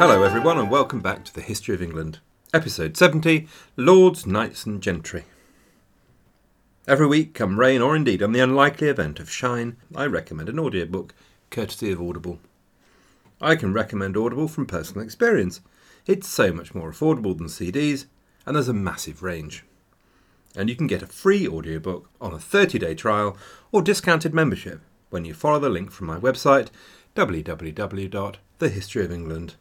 Hello, everyone, and welcome back to the History of England, episode 70 Lords, Knights, and Gentry. Every week, come rain or indeed on the unlikely event of shine, I recommend an audiobook, courtesy of Audible. I can recommend Audible from personal experience. It's so much more affordable than CDs, and there's a massive range. And you can get a free audiobook on a 30 day trial or discounted membership when you follow the link from my website www.thehistoryofengland.com.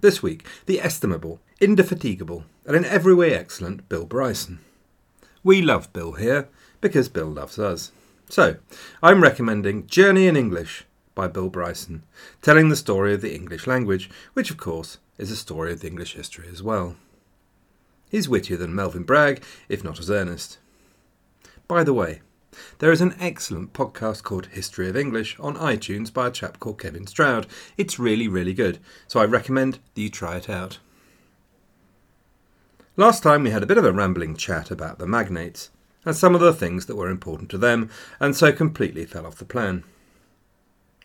This week, the estimable, indefatigable, and in every way excellent Bill Bryson. We love Bill here because Bill loves us. So, I'm recommending Journey in English by Bill Bryson, telling the story of the English language, which of course is a story of the English history as well. He's wittier than Melvin Bragg, if not as earnest. By the way, there is an excellent podcast called History of English on iTunes by a chap called Kevin Stroud. It's really, really good, so I recommend that you try it out. Last time we had a bit of a rambling chat about the magnates and some of the things that were important to them, and so completely fell off the plan.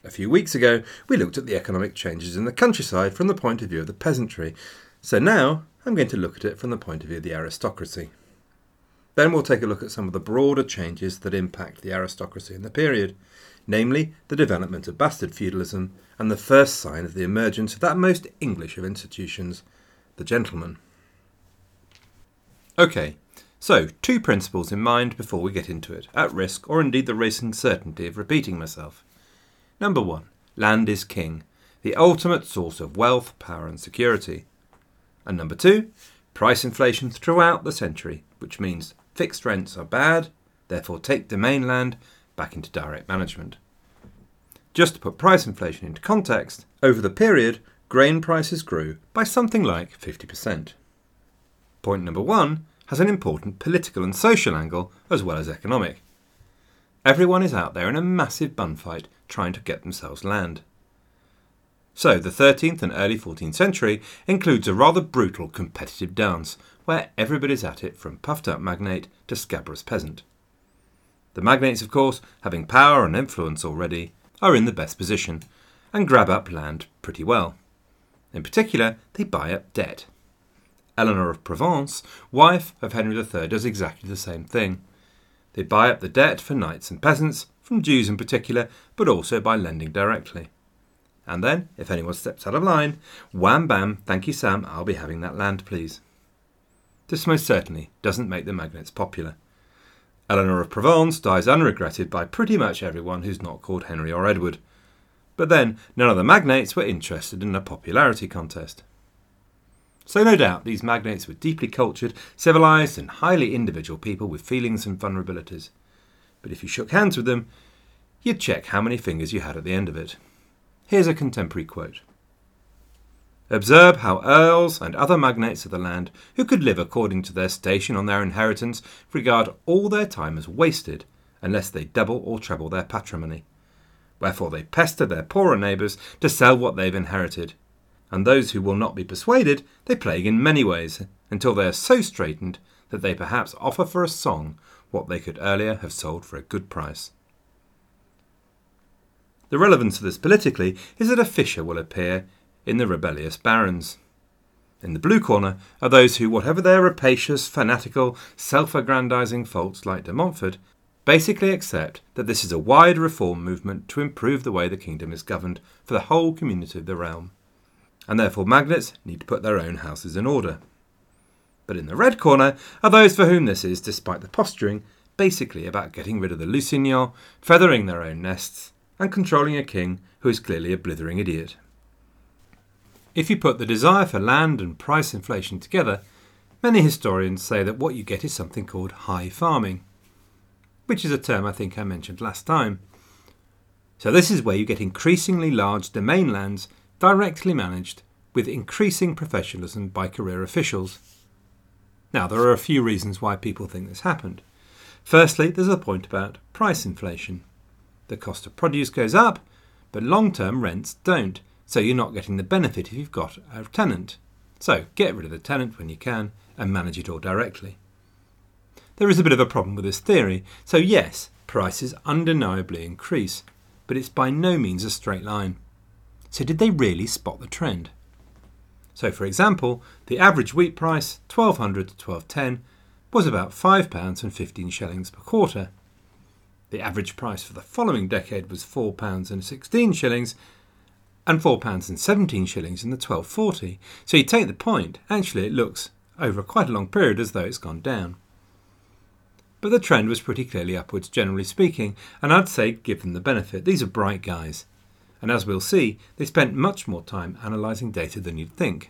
A few weeks ago, we looked at the economic changes in the countryside from the point of view of the peasantry, so now I'm going to look at it from the point of view of the aristocracy. Then we'll take a look at some of the broader changes that impact the aristocracy in the period, namely the development of bastard feudalism and the first sign of the emergence of that most English of institutions, the gentleman. Okay, so two principles in mind before we get into it, at risk or indeed the racing certainty of repeating myself. Number one, land is king, the ultimate source of wealth, power, and security. And number two, price inflation throughout the century, which means fixed rents are bad, therefore take the mainland back into direct management. Just to put price inflation into context, over the period, grain prices grew by something like 50%. Point number one has an important political and social angle as well as economic. Everyone is out there in a massive bun fight trying to get themselves land. So, the 13th and early 14th century includes a rather brutal competitive dance where everybody's at it from puffed up magnate to scabrous peasant. The magnates, of course, having power and influence already, are in the best position and grab up land pretty well. In particular, they buy up debt. Eleanor of Provence, wife of Henry III, does exactly the same thing. They buy up the debt for knights and peasants, from Jews in particular, but also by lending directly. And then, if anyone steps out of line, wham bam, thank you Sam, I'll be having that land, please. This most certainly doesn't make the magnates popular. Eleanor of Provence dies unregretted by pretty much everyone who's not called Henry or Edward. But then, none of the magnates were interested in a popularity contest. So, no doubt, these magnates were deeply cultured, civilised, and highly individual people with feelings and vulnerabilities. But if you shook hands with them, you'd check how many fingers you had at the end of it. Here's a contemporary quote Observe how earls and other magnates of the land, who could live according to their station on their inheritance, regard all their time as wasted unless they double or treble their patrimony. Wherefore they pester their poorer neighbours to sell what they've inherited, and those who will not be persuaded they plague in many ways, until they are so straitened that they perhaps offer for a song what they could earlier have sold for a good price. The relevance of this politically is that a fissure will appear in the rebellious barons. In the blue corner are those who, whatever their rapacious, fanatical, self aggrandizing faults like de Montfort, basically accept that this is a wide reform movement to improve the way the kingdom is governed for the whole community of the realm. And therefore magnates need to put their own houses in order. But in the red corner are those for whom this is, despite the posturing, basically about getting rid of the Lusignans, feathering their own nests, and controlling a king who is clearly a blithering idiot. If you put the desire for land and price inflation together, many historians say that what you get is something called high farming, which is a term I think I mentioned last time. So, this is where you get increasingly large domain lands directly managed with increasing professionalism by career officials. Now, there are a few reasons why people think this happened. Firstly, there's a point about price inflation. The cost of produce goes up, but long term rents don't, so you're not getting the benefit if you've got a tenant. So get rid of the tenant when you can and manage it all directly. There is a bit of a problem with this theory, so yes, prices undeniably increase, but it's by no means a straight line. So, did they really spot the trend? So, for example, the average wheat price, 1200 to 1210, was about £5 and 15 shillings per quarter. The average price for the following decade was £4 and 16 shillings and £4 and 17 shillings in the 1240. So you take the point, actually it looks over quite a long period as though it's gone down. But the trend was pretty clearly upwards, generally speaking, and I'd say give them the benefit. These are bright guys. And as we'll see, they spent much more time analysing data than you'd think.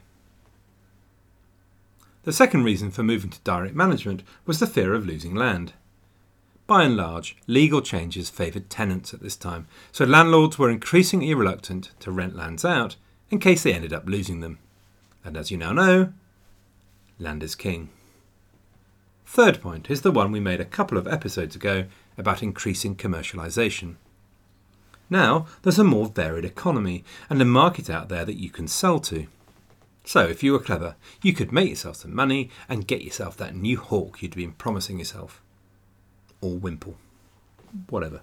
The second reason for moving to direct management was the fear of losing land. By and large, legal changes favoured tenants at this time, so landlords were increasingly reluctant to rent lands out in case they ended up losing them. And as you now know, land is king. Third point is the one we made a couple of episodes ago about increasing commercialisation. Now there's a more varied economy and a market out there that you can sell to. So, if you were clever, you could make yourself some money and get yourself that new hawk you'd been promising yourself. Or wimple. Whatever.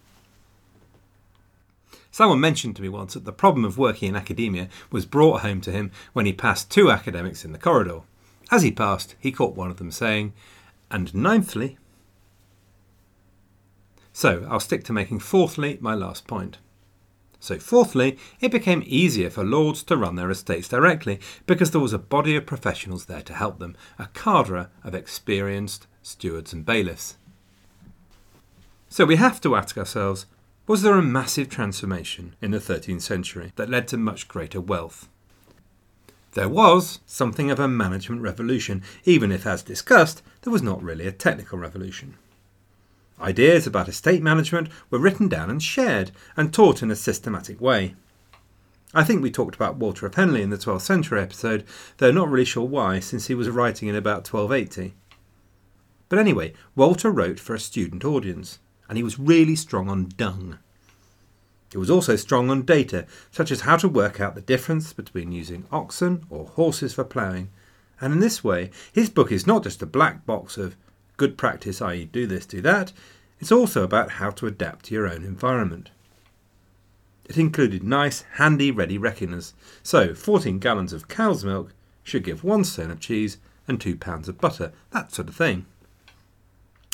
Someone mentioned to me once that the problem of working in academia was brought home to him when he passed two academics in the corridor. As he passed, he caught one of them saying, And ninthly. So, I'll stick to making fourthly my last point. So, fourthly, it became easier for lords to run their estates directly because there was a body of professionals there to help them, a cadre of experienced stewards and bailiffs. So, we have to ask ourselves was there a massive transformation in the 13th century that led to much greater wealth? There was something of a management revolution, even if, as discussed, there was not really a technical revolution. Ideas about estate management were written down and shared, and taught in a systematic way. I think we talked about Walter of Henley in the 12th century episode, though not really sure why, since he was writing in about 1280. But anyway, Walter wrote for a student audience, and he was really strong on dung. He was also strong on data, such as how to work out the difference between using oxen or horses for ploughing, and in this way, his book is not just a black box of good practice, i.e., do this, do that, it's also about how to adapt to your own environment. It included nice, handy, ready reckoners. So, 14 gallons of cow's milk should give one stone of cheese and two pounds of butter, that sort of thing.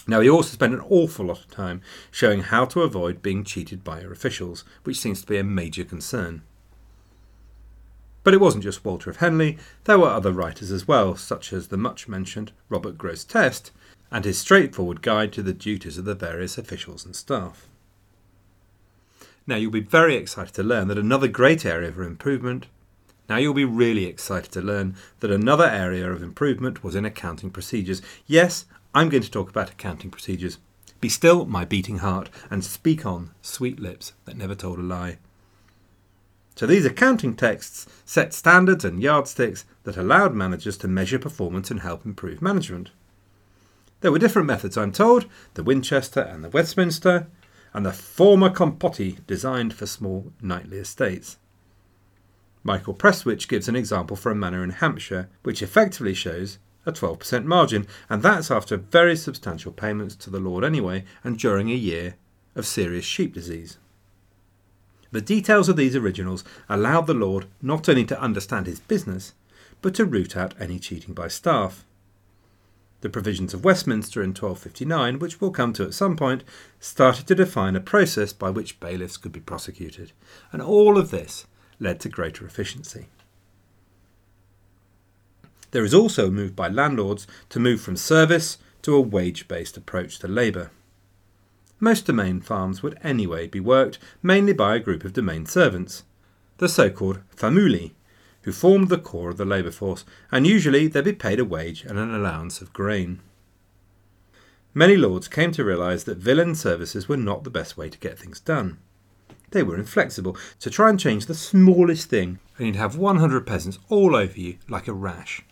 Now, he also spent an awful lot of time showing how to avoid being cheated by your officials, which seems to be a major concern. But it wasn't just Walter of Henley, there were other writers as well, such as the much mentioned Robert Grosseteste, and his straightforward guide to the duties of the various officials and staff. Now, you'll be very excited to learn that another great area of improvement. Now, you'll be really excited to learn that another area of improvement was in accounting procedures. Yes, I'm going to talk about accounting procedures. Be still, my beating heart, and speak on, sweet lips that never told a lie. So, these accounting texts set standards and yardsticks that allowed managers to measure performance and help improve management. There were different methods, I'm told the Winchester and the Westminster, and the former Compotti designed for small knightly estates. Michael Prestwich gives an example for a manor in Hampshire, which effectively shows a 12% margin, and that's after very substantial payments to the Lord anyway, and during a year of serious sheep disease. The details of these originals allowed the Lord not only to understand his business, but to root out any cheating by staff. The provisions of Westminster in 1259, which we'll come to at some point, started to define a process by which bailiffs could be prosecuted, and all of this led to greater efficiency. There is also a move by landlords to move from service to a wage based approach to labour. Most domain farms would anyway be worked mainly by a group of domain servants, the so called famuli, who formed the core of the labour force, and usually they'd be paid a wage and an allowance of grain. Many lords came to realise that villein services were not the best way to get things done. They were inflexible, so try and change the smallest thing, and you'd have 100 peasants all over you like a rash.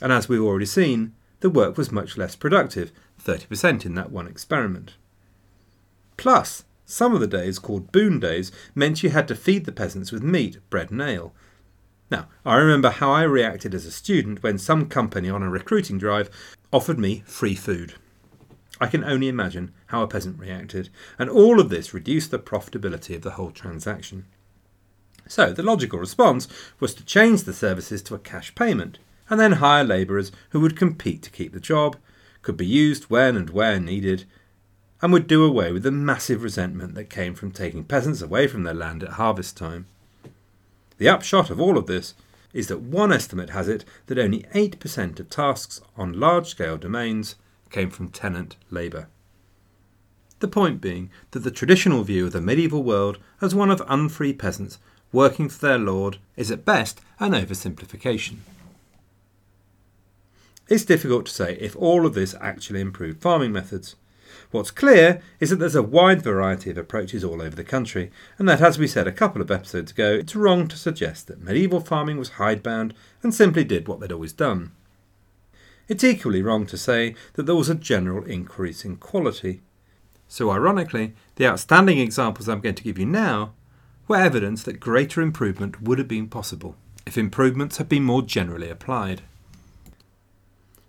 And as we've already seen, the work was much less productive, 30% in that one experiment. Plus, some of the days, called boon days, meant you had to feed the peasants with meat, bread, and ale. Now, I remember how I reacted as a student when some company on a recruiting drive offered me free food. I can only imagine how a peasant reacted, and all of this reduced the profitability of the whole transaction. So the logical response was to change the services to a cash payment and then hire labourers who would compete to keep the job, could be used when and where needed, and would do away with the massive resentment that came from taking peasants away from their land at harvest time. The upshot of all of this is that one estimate has it that only 8% of tasks on large scale domains came from tenant labour. The point being that the traditional view of the medieval world as one of unfree peasants working for their lord is at best an oversimplification. It's difficult to say if all of this actually improved farming methods. What's clear is that there's a wide variety of approaches all over the country, and that, as we said a couple of episodes ago, it's wrong to suggest that medieval farming was hidebound and simply did what they'd always done. It's equally wrong to say that there was a general increase in quality. So, ironically, the outstanding examples I'm going to give you now were evidence that greater improvement would have been possible if improvements had been more generally applied.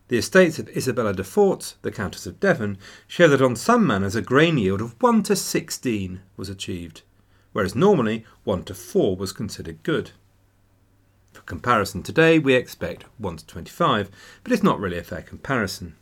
The estates of Isabella de Forz, the Countess of Devon, show that on some manors a grain yield of 1 to 16 was achieved, whereas normally 1 to 4 was considered good. For comparison today, we expect 1 to 25, but it's not really a fair comparison.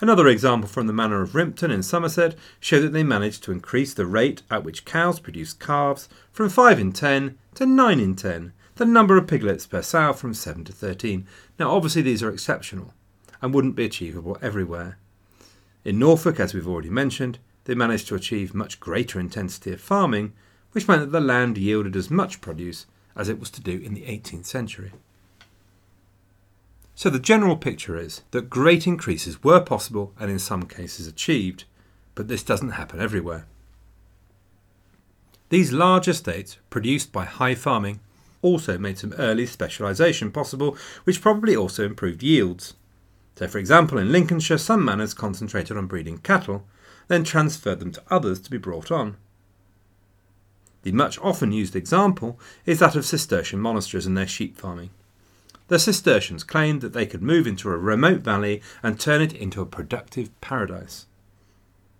Another example from the manor of Rimpton in Somerset show that they managed to increase the rate at which cows produced calves from 5 in 10 to 9 in 10, the number of piglets per sow from 7 to 13. Now, obviously, these are exceptional and wouldn't be achievable everywhere. In Norfolk, as we've already mentioned, they managed to achieve much greater intensity of farming, which meant that the land yielded as much produce as it was to do in the 18th century. So the general picture is that great increases were possible and in some cases achieved, but this doesn't happen everywhere. These large estates, produced by high farming, also made some early specialisation possible, which probably also improved yields. So, for example, in Lincolnshire, some manors concentrated on breeding cattle, then transferred them to others to be brought on. The much often used example is that of Cistercian monasteries and their sheep farming. The Cistercians claimed that they could move into a remote valley and turn it into a productive paradise.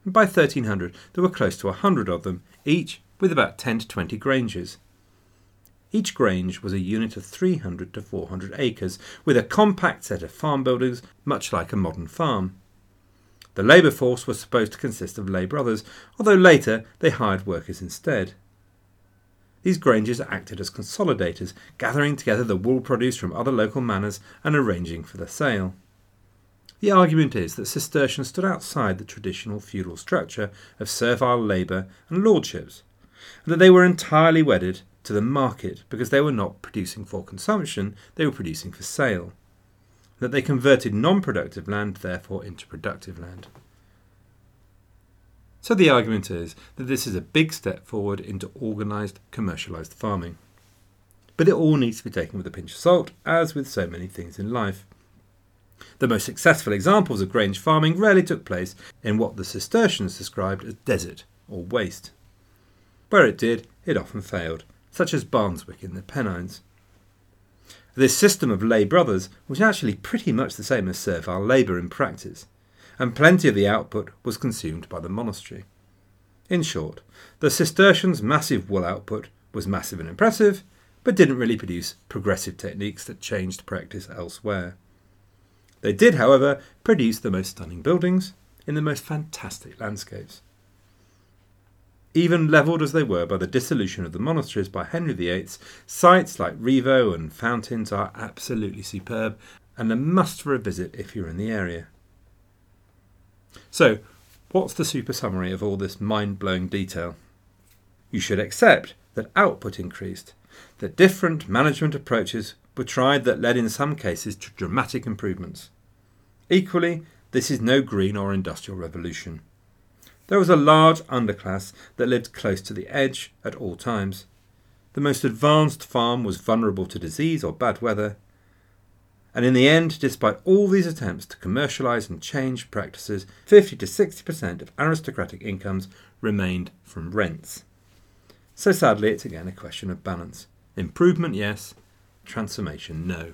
By 1300, there were close to a hundred of them, each with about 10 to 20 granges. Each grange was a unit of 300 to 400 acres, with a compact set of farm buildings, much like a modern farm. The labour force was supposed to consist of lay brothers, although later they hired workers instead. These granges acted as consolidators, gathering together the wool produce from other local manors and arranging for the sale. The argument is that Cistercians stood outside the traditional feudal structure of servile labour and lordships, and that they were entirely wedded to the market because they were not producing for consumption, they were producing for sale. That they converted non productive land, therefore, into productive land. So the argument is that this is a big step forward into organised, commercialised farming. But it all needs to be taken with a pinch of salt, as with so many things in life. The most successful examples of grange farming rarely took place in what the Cistercians described as desert or waste. Where it did, it often failed, such as Barnswick in the Pennines. This system of lay brothers was actually pretty much the same as servile labour in practice, and plenty of the output was consumed by the monastery. In short, the Cistercians' massive wool output was massive and impressive, but didn't really produce progressive techniques that changed practice elsewhere. They did, however, produce the most stunning buildings in the most fantastic landscapes even levelled as they were by the dissolution of the monasteries by Henry VIII, sites like Rievaulx and Fountains are absolutely superb and a must for a visit if you're in the area. So, what's the super summary of all this mind blowing detail? You should accept that output increased, that different management approaches were tried that led in some cases to dramatic improvements. Equally, this is no green or industrial revolution. There was a large underclass that lived close to the edge at all times. The most advanced farm was vulnerable to disease or bad weather. And in the end, despite all these attempts to commercialise and change practices, 50 to 60% of aristocratic incomes remained from rents. So sadly, it's again a question of balance. Improvement, yes. Transformation, no.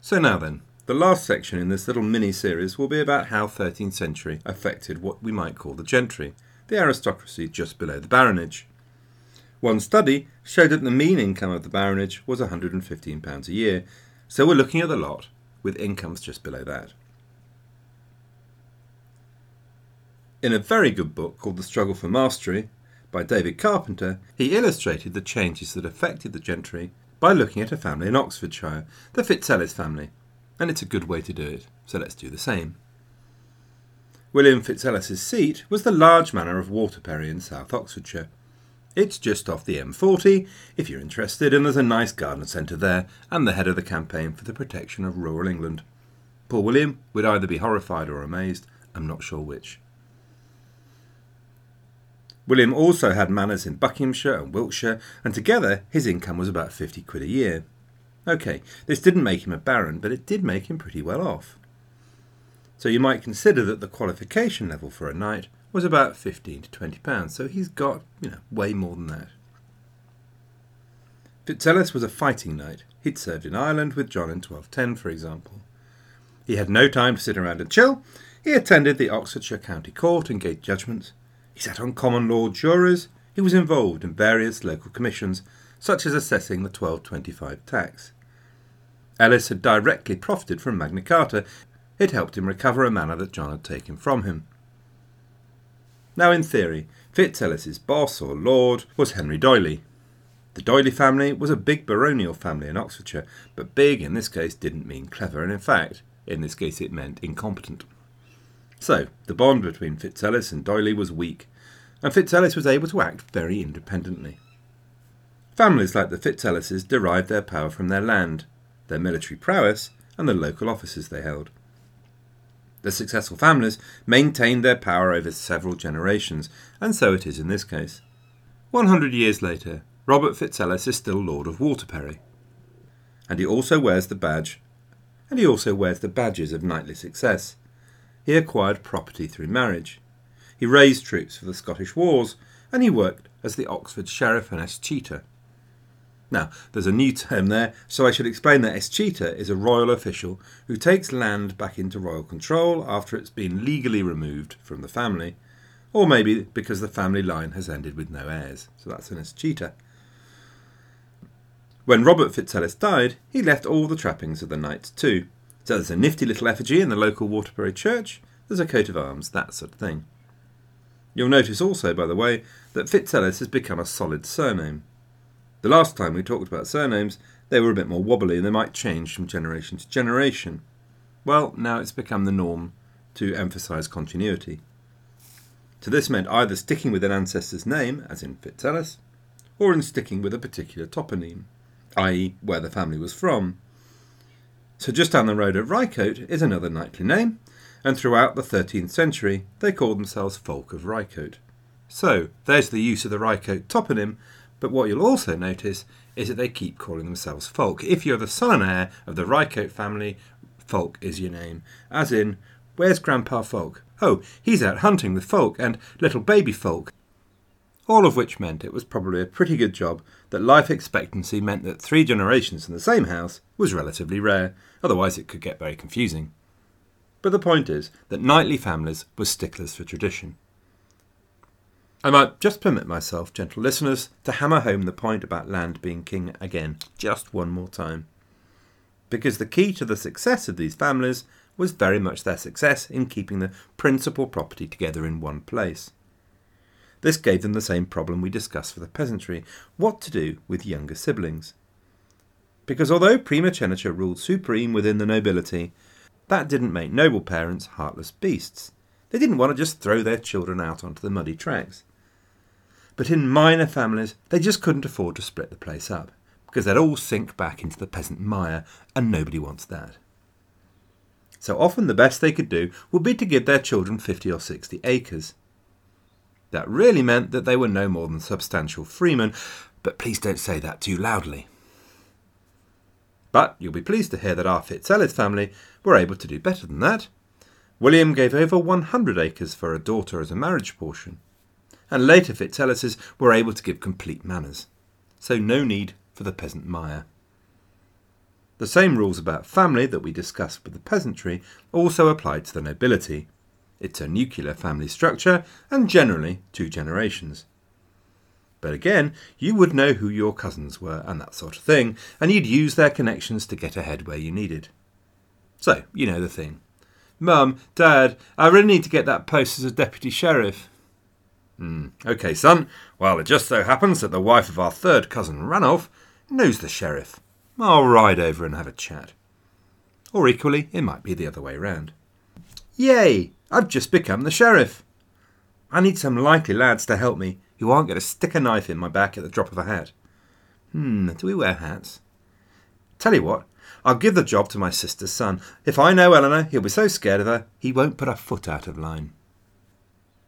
So now then, the last section in this little mini series will be about how 13th century affected what we might call the gentry, the aristocracy just below the baronage. One study showed that the mean income of the baronage was £115 a year, so we're looking at the lot with incomes just below that. In a very good book called The Struggle for Mastery by David Carpenter, he illustrated the changes that affected the gentry by looking at a family in Oxfordshire, the Fitzellis family, and it's a good way to do it, so let's do the same. William Fitzellis's seat was the large manor of Waterperry in South Oxfordshire. It's just off the M40, if you're interested, and there's a nice garden centre there, and the head of the campaign for the protection of rural England. Poor William would either be horrified or amazed, I'm not sure which. William also had manors in Buckinghamshire and Wiltshire, and together his income was about 50 quid a year. OK, this didn't make him a baron, but it did make him pretty well off. So you might consider that the qualification level for a knight was about 15 to 20 pounds, so he's got, you know, way more than that. Fitzellis was a fighting knight. He'd served in Ireland with John in 1210, for example. He had no time to sit around and chill. He attended the Oxfordshire County Court and gave judgments, he sat on common law juries. He was involved in various local commissions, such as assessing the 1225 tax. Ellis had directly profited from Magna Carta. It helped him recover a manor that John had taken from him. Now, in theory, Fitzellis's boss or lord was Henry D'Oyley. The D'Oyley family was a big baronial family in Oxfordshire, but big in this case didn't mean clever, and in fact, in this case it meant incompetent. So, the bond between Fitzellis and D'Oyley was weak, and Fitzellis was able to act very independently. Families like the Fitzellises derived their power from their land, their military prowess, and the local offices they held. The successful families maintained their power over several generations, and so it is in this case. One hundred years later, Robert Fitzellis is still Lord of Waterperry. And he also wears the badge, and he also wears the badges of knightly success, he acquired property through marriage. He raised troops for the Scottish wars, and he worked as the Oxford Sheriff and Escheator. Now, there's a new term there, so I should explain that Escheator is a royal official who takes land back into royal control after it's been legally removed from the family, or maybe because the family line has ended with no heirs. So that's an Escheator. When Robert Fitzellis died, he left all the trappings of the knights too, so there's a nifty little effigy in the local Waterperry church, there's a coat of arms, that sort of thing. You'll notice also, by the way, that Fitzellis has become a solid surname. The last time we talked about surnames, they were a bit more wobbly and they might change from generation to generation. Well, now it's become the norm to emphasise continuity. So this meant either sticking with an ancestor's name, as in Fitzellis, or in sticking with a particular toponym, i.e., where the family was from. So just down the road at Rycote is another knightly name, and throughout the 13th century they called themselves Fulk of Rycote. So there's the use of the Rycote toponym, but what you'll also notice is that they keep calling themselves Fulk. If you're the son and heir of the Rycote family, Fulk is your name. As in, where's Grandpa Fulk? Oh, he's out hunting with Fulk and little baby Fulk all of which meant it was probably a pretty good job that life expectancy meant that three generations in the same house was relatively rare, otherwise it could get very confusing. But the point is that knightly families were sticklers for tradition. I might just permit myself, gentle listeners, to hammer home the point about land being king again, just one more time. Because the key to the success of these families was very much their success in keeping the principal property together in one place. This gave them the same problem we discussed for the peasantry what to do with younger siblings. Because although primogeniture ruled supreme within the nobility, that didn't make noble parents heartless beasts. They didn't want to just throw their children out onto the muddy tracks. But in minor families, they just couldn't afford to split the place up, because they'd all sink back into the peasant mire, and nobody wants that. So often the best they could do would be to give their children 50 or 60 acres. That really meant that they were no more than substantial freemen, but please don't say that too loudly. But you'll be pleased to hear that our Fitzellis family were able to do better than that. William gave over 100 acres for a daughter as a marriage portion, and later Fitzellises were able to give complete manors, so no need for the peasant mire. The same rules about family that we discussed with the peasantry also applied to the nobility, It's a nuclear family structure, and generally two generations. But again, you would know who your cousins were and that sort of thing, and you'd use their connections to get ahead where you needed. So, you know the thing. Mum, Dad, I really need to get that post as a deputy sheriff. Mm, OK, son. Well, it just so happens that the wife of our third cousin, Ranulph, knows the sheriff. I'll ride over and have a chat. Or equally, it might be the other way round. Yay! I've just become the sheriff. I need some likely lads to help me who aren't going to stick a knife in my back at the drop of a hat. Hmm, do we wear hats? Tell you what, I'll give the job to my sister's son. If I know Eleanor, he'll be so scared of her, he won't put a foot out of line.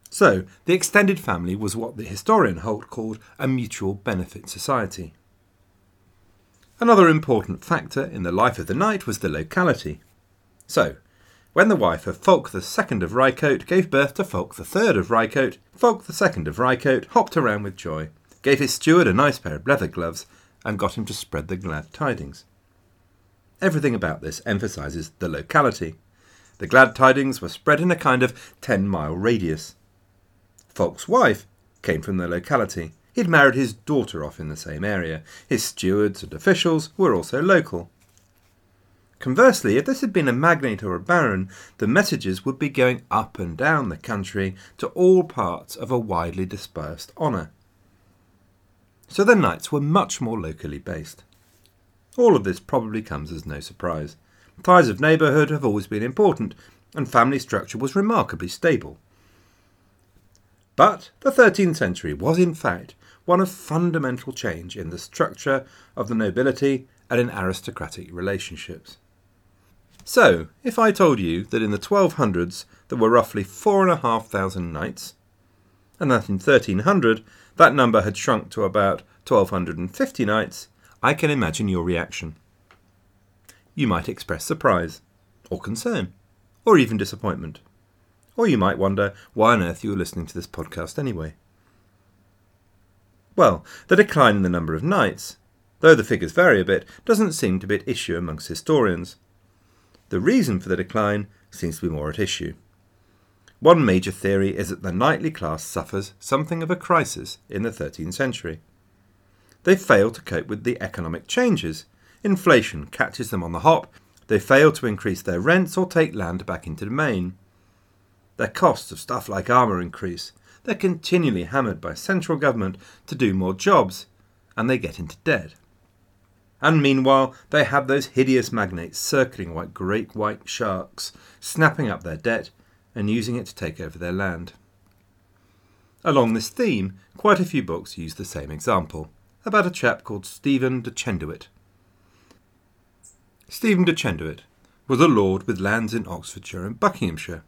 So, the extended family was what the historian Holt called a mutual benefit society. Another important factor in the life of the knight was the locality. So, when the wife of Fulk II of Rycote gave birth to Fulk III of Rycote, Fulk II of Rycote hopped around with joy, gave his steward a nice pair of leather gloves, and got him to spread the glad tidings. Everything about this emphasises the locality. The glad tidings were spread in a kind of ten mile radius. Fulk's wife came from the locality. He'd married his daughter off in the same area. His stewards and officials were also local. Conversely, if this had been a magnate or a baron, the messages would be going up and down the country to all parts of a widely dispersed honour. So the knights were much more locally based. All of this probably comes as no surprise. Ties of neighbourhood have always been important, and family structure was remarkably stable. But the 13th century was, in fact, one of fundamental change in the structure of the nobility and in aristocratic relationships. So, if I told you that in the 1200s there were roughly 4,500 knights, and that in 1300 that number had shrunk to about 1,250 knights, I can imagine your reaction. You might express surprise, or concern, or even disappointment. Or you might wonder why on earth you were listening to this podcast anyway. Well, the decline in the number of knights, though the figures vary a bit, doesn't seem to be at issue amongst historians. The reason for the decline seems to be more at issue. One major theory is that the knightly class suffers something of a crisis in the 13th century. They fail to cope with the economic changes. Inflation catches them on the hop. They fail to increase their rents or take land back into the main. Their costs of stuff like armour increase. They're continually hammered by central government to do more jobs, and they get into debt. And meanwhile, they have those hideous magnates circling like great white sharks, snapping up their debt and using it to take over their land. Along this theme, quite a few books use the same example, about a chap called Stephen de Chenduit. Stephen de Chenduit was a lord with lands in Oxfordshire and Buckinghamshire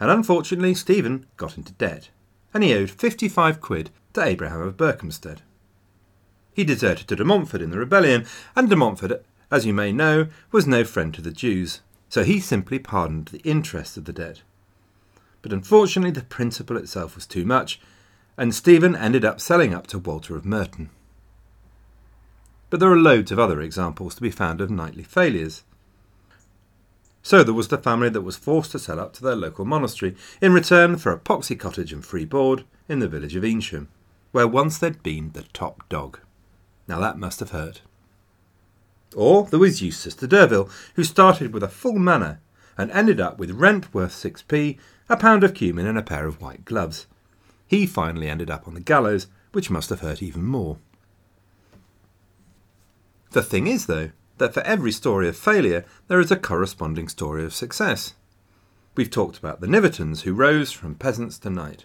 and unfortunately Stephen got into debt, and he owed 55 quid to Abraham of Berkhamsted. He deserted to de Montfort in the rebellion, and de Montfort, as you may know, was no friend to the Jews, so he simply pardoned the interest of the debt. But unfortunately the principal itself was too much, and Stephen ended up selling up to Walter of Merton. But there are loads of other examples to be found of knightly failures. So there was the family that was forced to sell up to their local monastery in return for a poxy cottage and free board in the village of Evesham, where once they'd been the top dog. Now that must have hurt. Or there was Eustace de Derville, who started with a full manor and ended up with rent worth 6p, a pound of cumin, and a pair of white gloves. He finally ended up on the gallows, which must have hurt even more. The thing is, though, that for every story of failure, there is a corresponding story of success. We've talked about the Nivertons, who rose from peasants to knight.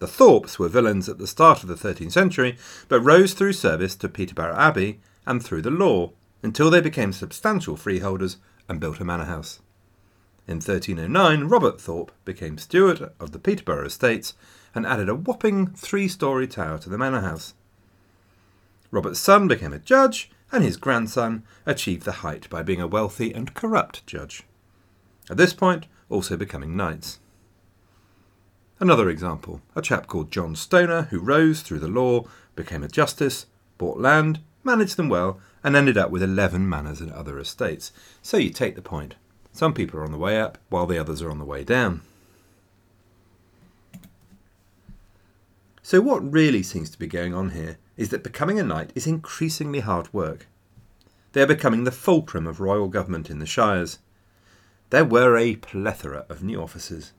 The Thorpes were villeins at the start of the 13th century, but rose through service to Peterborough Abbey and through the law, until they became substantial freeholders and built a manor house. In 1309, Robert Thorpe became steward of the Peterborough estates and added a whopping three story tower to the manor house. Robert's son became a judge and his grandson achieved the height by being a wealthy and corrupt judge. At this point, also becoming knights. Another example a chap called John Stonor, who rose through the law, became a justice, bought land, managed them well, and ended up with 11 manors and other estates. So you take the point. Some people are on the way up, while the others are on the way down. So, what really seems to be going on here is that becoming a knight is increasingly hard work. They are becoming the fulcrum of royal government in the shires. There were a plethora of new officers,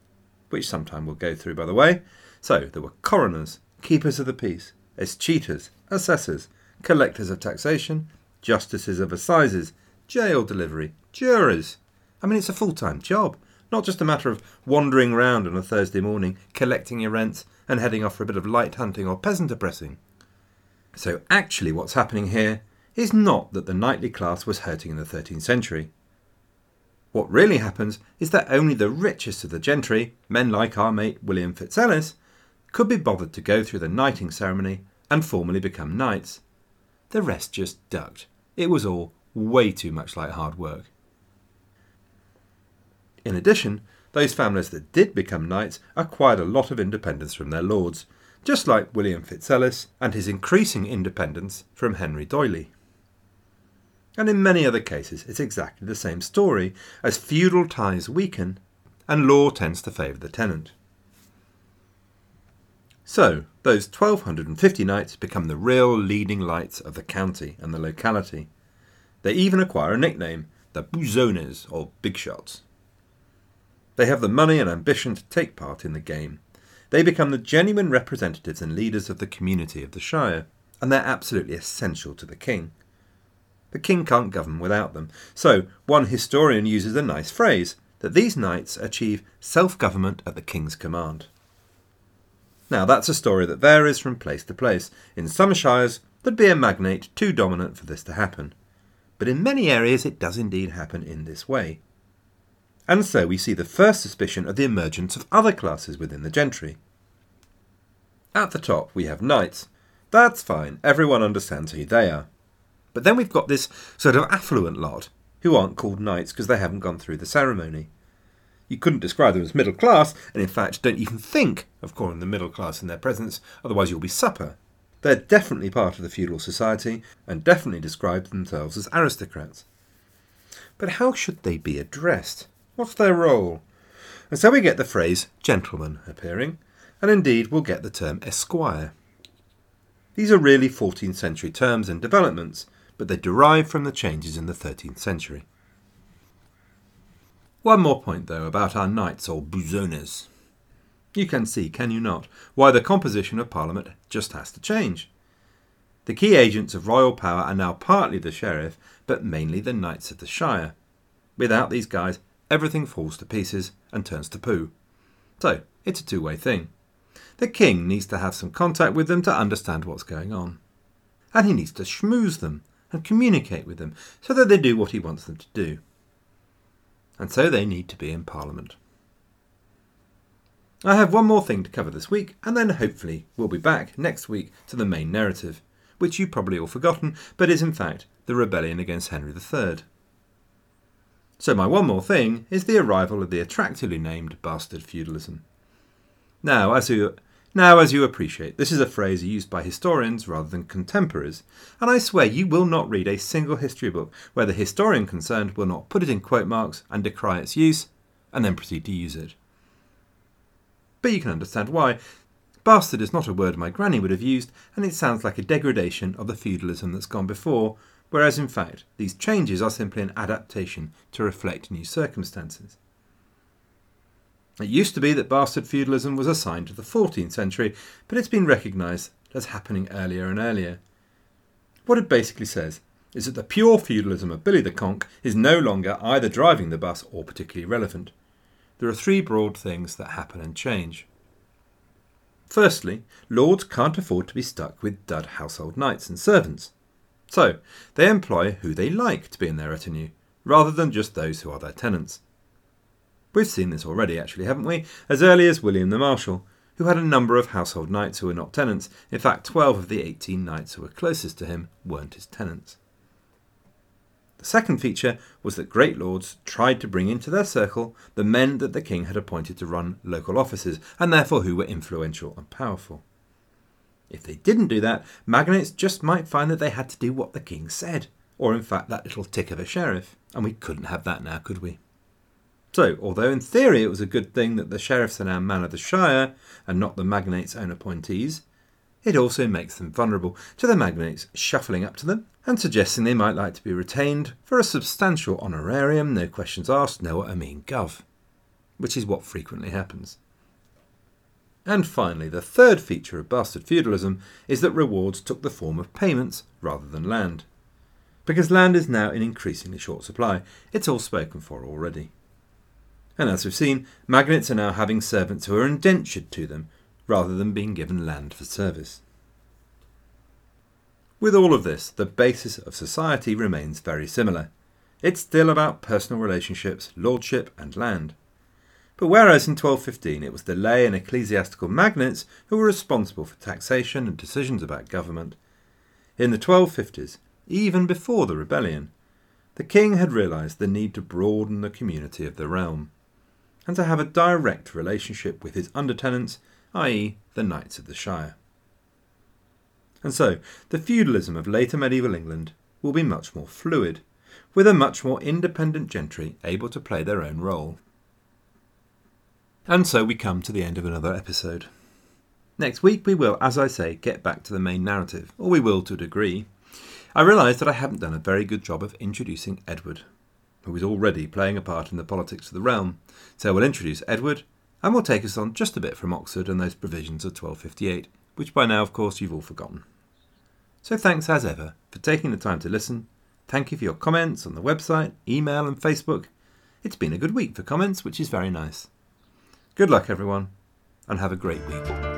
which sometime we'll go through by the way. So, there were coroners, keepers of the peace, escheators, assessors, collectors of taxation, justices of assizes, jail delivery, jurors, I mean, it's a full time job, not just a matter of wandering round on a Thursday morning, collecting your rents, and heading off for a bit of light hunting or peasant oppressing. So, actually, what's happening here is not that the knightly class was hurting in the 13th century. What really happens is that only the richest of the gentry, men like our mate William Fitzellis, could be bothered to go through the knighting ceremony and formally become knights. The rest just ducked. It was all way too much like hard work. In addition, those families that did become knights acquired a lot of independence from their lords, just like William Fitzellis and his increasing independence from Henry d'Oyly. And in many other cases, it's exactly the same story, as feudal ties weaken and law tends to favour the tenant. So, those 1250 knights become the real leading lights of the county and the locality. They even acquire a nickname, the Buzones, or Big Shots. They have the money and ambition to take part in the game. They become the genuine representatives and leaders of the community of the Shire, and they're absolutely essential to the king. The king can't govern without them, so one historian uses a nice phrase that these knights achieve self government at the king's command. Now, that's a story that varies from place to place. In some shires, there'd be a magnate too dominant for this to happen. But in many areas, it does indeed happen in this way. And so we see the first suspicion of the emergence of other classes within the gentry. At the top, we have knights. That's fine, everyone understands who they are. But then we've got this sort of affluent lot who aren't called knights because they haven't gone through the ceremony. You couldn't describe them as middle class, and in fact don't even think of calling them middle class in their presence, otherwise you'll be supper. They're definitely part of the feudal society, and definitely describe themselves as aristocrats. But how should they be addressed? What's their role? And so we get the phrase gentleman appearing, and indeed we'll get the term esquire. These are really 14th century terms and developments, but they derive from the changes in the 13th century. One more point, though, about our knights or buzones. You can see, can you not, why the composition of Parliament just has to change. The key agents of royal power are now partly the sheriff, but mainly the knights of the shire. Without these guys, everything falls to pieces and turns to poo. So, it's a two way thing. The king needs to have some contact with them to understand what's going on. And he needs to schmooze them and communicate with them so that they do what he wants them to do. And so they need to be in Parliament. I have one more thing to cover this week, and then hopefully we'll be back next week to the main narrative, which you've probably all forgotten, but is in fact the rebellion against Henry III. So, my one more thing is the arrival of the attractively named bastard feudalism. Now, as you, now, as you appreciate, this is a phrase used by historians rather than contemporaries, and I swear you will not read a single history book where the historian concerned will not put it in quote marks and decry its use, and then proceed to use it. But you can understand why. Bastard is not a word my granny would have used, and it sounds like a degradation of the feudalism that's gone before, whereas in fact these changes are simply an adaptation to reflect new circumstances. It used to be that bastard feudalism was assigned to the 14th century, but it's been recognised as happening earlier and earlier. What it basically says is that the pure feudalism of Billy the Conk is no longer either driving the bus or particularly relevant. There are three broad things that happen and change. Firstly, lords can't afford to be stuck with dud household knights and servants. So, they employ who they like to be in their retinue, rather than just those who are their tenants. We've seen this already, actually, haven't we? As early as William the Marshal, who had a number of household knights who were not tenants. In fact, 12 of the 18 knights who were closest to him weren't his tenants. The second feature was that great lords tried to bring into their circle the men that the king had appointed to run local offices, and therefore who were influential and powerful. If they didn't do that, magnates just might find that they had to do what the king said, or in fact that little tick of a sheriff, and we couldn't have that now, could we? So, although in theory it was a good thing that the sheriffs are now man of the shire and not the magnate's own appointees, It also makes them vulnerable to the magnates shuffling up to them and suggesting they might like to be retained for a substantial honorarium, no questions asked, no what I mean gov, which is what frequently happens. And finally, the third feature of bastard feudalism is that rewards took the form of payments rather than land. Because land is now in increasingly short supply, it's all spoken for already. And as we've seen, magnates are now having servants who are indentured to them rather than being given land for service. With all of this, the basis of society remains very similar. It's still about personal relationships, lordship, and land. But whereas in 1215 it was the lay and ecclesiastical magnates who were responsible for taxation and decisions about government, in the 1250s, even before the rebellion, the king had realised the need to broaden the community of the realm, and to have a direct relationship with his undertenants, i.e., the knights of the shire. And so, the feudalism of later medieval England will be much more fluid, with a much more independent gentry able to play their own role. And so we come to the end of another episode. Next week we will, as I say, get back to the main narrative, or we will to a degree. I realise that I haven't done a very good job of introducing Edward, who is already playing a part in the politics of the realm. So we'll introduce Edward, and we'll take us on just a bit from Oxford and those provisions of 1258, which by now, of course, you've all forgotten. So thanks as ever for taking the time to listen. Thank you for your comments on the website, email, and Facebook. It's been a good week for comments, which is very nice. Good luck, everyone, and have a great week.